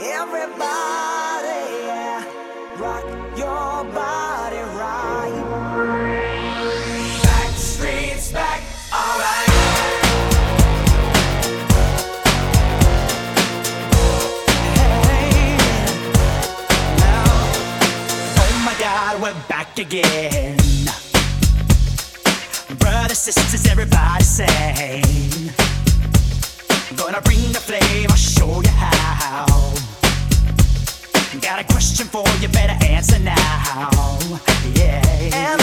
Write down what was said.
Everybody, rock your body right. Back, alright. Hey, oh my God, we're back again. Brothers, sisters, everybody sing. Gonna bring the flame, I'll show you how. Got a question for you, better answer now. Yeah.